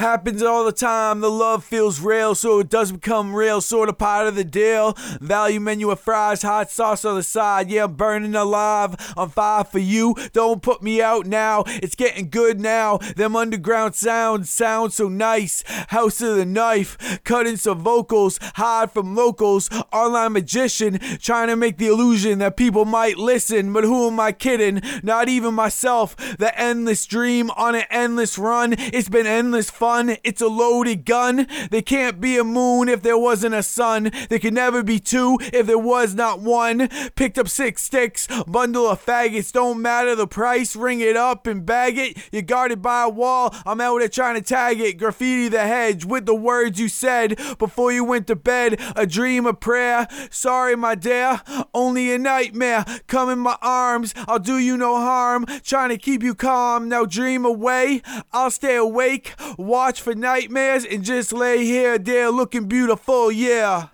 Happens all the time. The love feels real, so it does become real. Sort of part of the deal. Value menu of fries, hot sauce on the side. Yeah, I'm burning alive. On fire for you. Don't put me out now. It's getting good now. Them underground sounds sound so nice. House of the knife, cutting some vocals, hide from locals. Online magician, trying to make the illusion that people might listen. But who am I kidding? Not even myself. The endless dream on an endless run. It's been endless fun. It's a loaded gun. There can't be a moon if there wasn't a sun. There could never be two if there was not one. Picked up six sticks, bundle of faggots. Don't matter the price. Ring it up and bag it. You're guarded by a wall. I'm out there trying to tag it. Graffiti the hedge with the words you said before you went to bed. A dream, a prayer. Sorry, my dear. Only a nightmare. Come in my arms. I'll do you no harm. Trying to keep you calm. Now dream away. I'll stay awake. Watch for nightmares and just lay here, there looking beautiful, yeah.